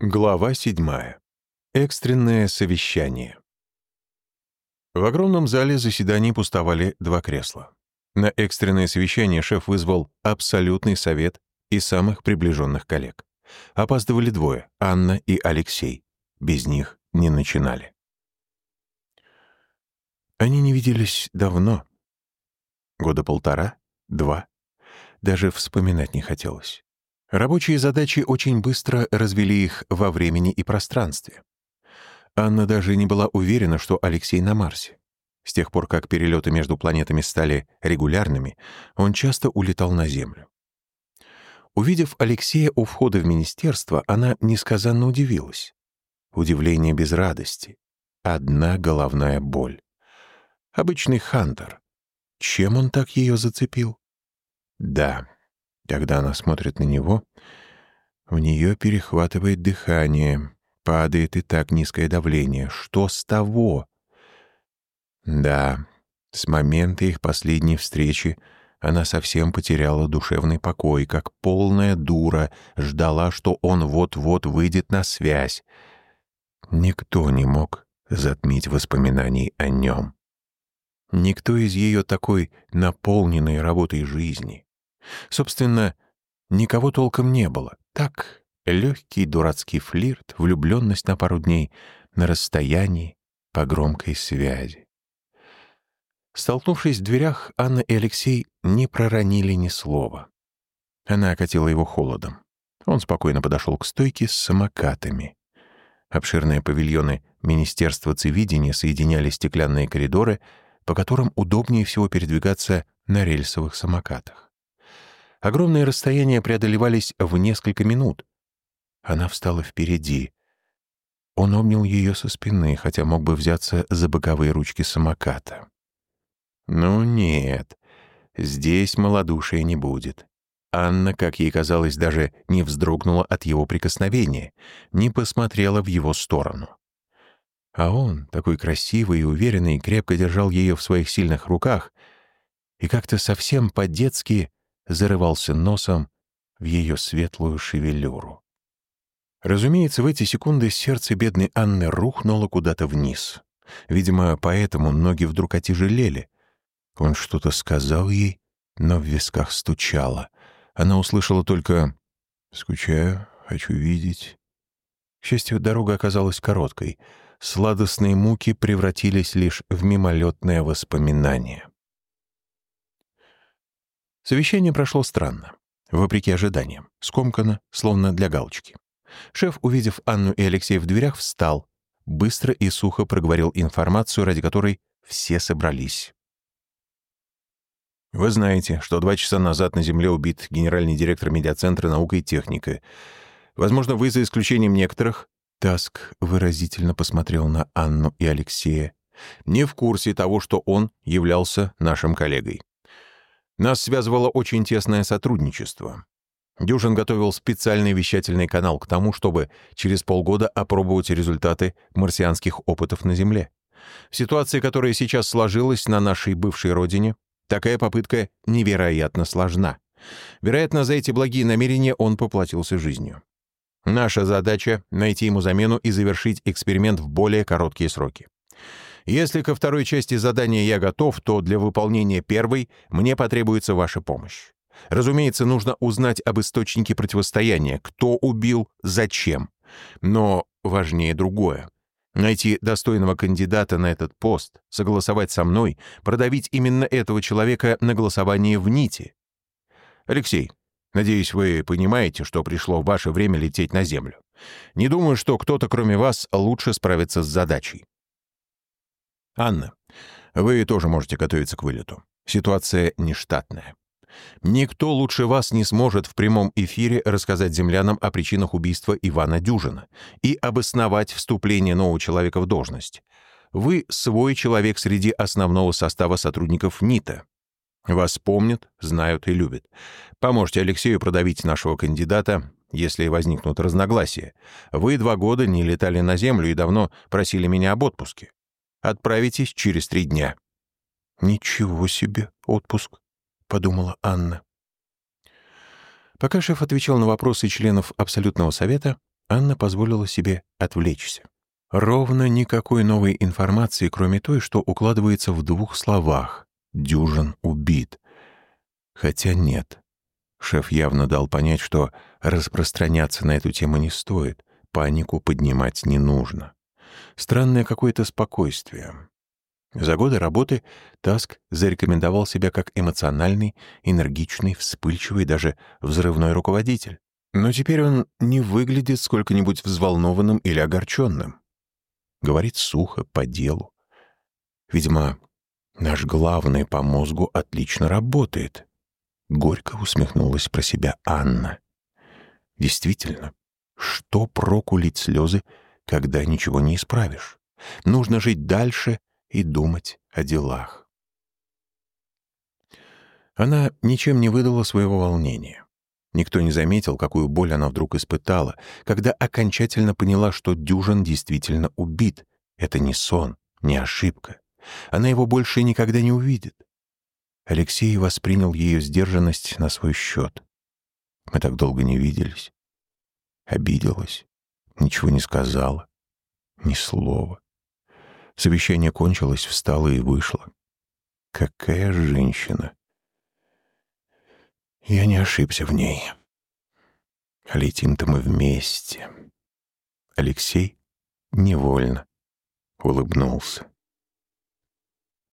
Глава 7. Экстренное совещание. В огромном зале заседаний пустовали два кресла. На экстренное совещание шеф вызвал абсолютный совет и самых приближенных коллег. Опаздывали двое — Анна и Алексей. Без них не начинали. Они не виделись давно. Года полтора, два. Даже вспоминать не хотелось. Рабочие задачи очень быстро развели их во времени и пространстве. Анна даже не была уверена, что Алексей на Марсе. С тех пор, как перелеты между планетами стали регулярными, он часто улетал на Землю. Увидев Алексея у входа в министерство, она несказанно удивилась. Удивление без радости. Одна головная боль. Обычный Хантер. Чем он так ее зацепил? Да, когда она смотрит на него, у нее перехватывает дыхание, падает и так низкое давление. Что с того? Да, с момента их последней встречи она совсем потеряла душевный покой, как полная дура ждала, что он вот-вот выйдет на связь. Никто не мог затмить воспоминаний о нем. Никто из ее такой наполненной работой жизни. Собственно, никого толком не было. Так, легкий дурацкий флирт, влюбленность на пару дней, на расстоянии, по громкой связи. Столкнувшись в дверях, Анна и Алексей не проронили ни слова. Она окатила его холодом. Он спокойно подошел к стойке с самокатами. Обширные павильоны Министерства цивидения соединяли стеклянные коридоры, по которым удобнее всего передвигаться на рельсовых самокатах. Огромные расстояния преодолевались в несколько минут. Она встала впереди. Он обнял ее со спины, хотя мог бы взяться за боковые ручки самоката. Ну нет, здесь малодушия не будет. Анна, как ей казалось, даже не вздрогнула от его прикосновения, не посмотрела в его сторону. А он, такой красивый и уверенный, крепко держал ее в своих сильных руках и как-то совсем по-детски зарывался носом в ее светлую шевелюру. Разумеется, в эти секунды сердце бедной Анны рухнуло куда-то вниз. Видимо, поэтому ноги вдруг отяжелели. Он что-то сказал ей, но в висках стучало. Она услышала только «Скучаю, хочу видеть». К счастью, дорога оказалась короткой. Сладостные муки превратились лишь в мимолетное воспоминание. Совещание прошло странно, вопреки ожиданиям, скомканно, словно для галочки. Шеф, увидев Анну и Алексея в дверях, встал, быстро и сухо проговорил информацию, ради которой все собрались. Вы знаете, что два часа назад на Земле убит генеральный директор медиацентра «Наука и техника». Возможно, вы, за исключением некоторых, Таск выразительно посмотрел на Анну и Алексея, не в курсе того, что он являлся нашим коллегой. Нас связывало очень тесное сотрудничество. Дюжин готовил специальный вещательный канал к тому, чтобы через полгода опробовать результаты марсианских опытов на Земле. В ситуации, которая сейчас сложилась на нашей бывшей родине, такая попытка невероятно сложна. Вероятно, за эти благие намерения он поплатился жизнью. Наша задача — найти ему замену и завершить эксперимент в более короткие сроки. Если ко второй части задания я готов, то для выполнения первой мне потребуется ваша помощь. Разумеется, нужно узнать об источнике противостояния, кто убил, зачем. Но важнее другое. Найти достойного кандидата на этот пост, согласовать со мной, продавить именно этого человека на голосование в НИТе. Алексей, надеюсь, вы понимаете, что пришло ваше время лететь на Землю. Не думаю, что кто-то, кроме вас, лучше справится с задачей. Анна, вы тоже можете готовиться к вылету. Ситуация нештатная. Никто лучше вас не сможет в прямом эфире рассказать землянам о причинах убийства Ивана Дюжина и обосновать вступление нового человека в должность. Вы свой человек среди основного состава сотрудников НИТа. Вас помнят, знают и любят. Поможете Алексею продавить нашего кандидата, если возникнут разногласия. Вы два года не летали на Землю и давно просили меня об отпуске. Отправитесь через три дня». «Ничего себе отпуск», — подумала Анна. Пока шеф отвечал на вопросы членов Абсолютного совета, Анна позволила себе отвлечься. Ровно никакой новой информации, кроме той, что укладывается в двух словах. «Дюжин убит». Хотя нет. Шеф явно дал понять, что распространяться на эту тему не стоит, панику поднимать не нужно. Странное какое-то спокойствие. За годы работы Таск зарекомендовал себя как эмоциональный, энергичный, вспыльчивый, даже взрывной руководитель. Но теперь он не выглядит сколько-нибудь взволнованным или огорченным. Говорит сухо, по делу. Видимо, наш главный по мозгу отлично работает. Горько усмехнулась про себя Анна. Действительно, что проку лить слезы, когда ничего не исправишь? Нужно жить дальше и думать о делах. Она ничем не выдала своего волнения. Никто не заметил, какую боль она вдруг испытала, когда окончательно поняла, что Дюжин действительно убит. Это не сон, не ошибка. Она его больше никогда не увидит. Алексей воспринял ее сдержанность на свой счет. Мы так долго не виделись. Обиделась, ничего не сказала, ни слова. Совещание кончилось, встала и вышла. Какая женщина! Я не ошибся в ней. Летим-то мы вместе. Алексей невольно улыбнулся.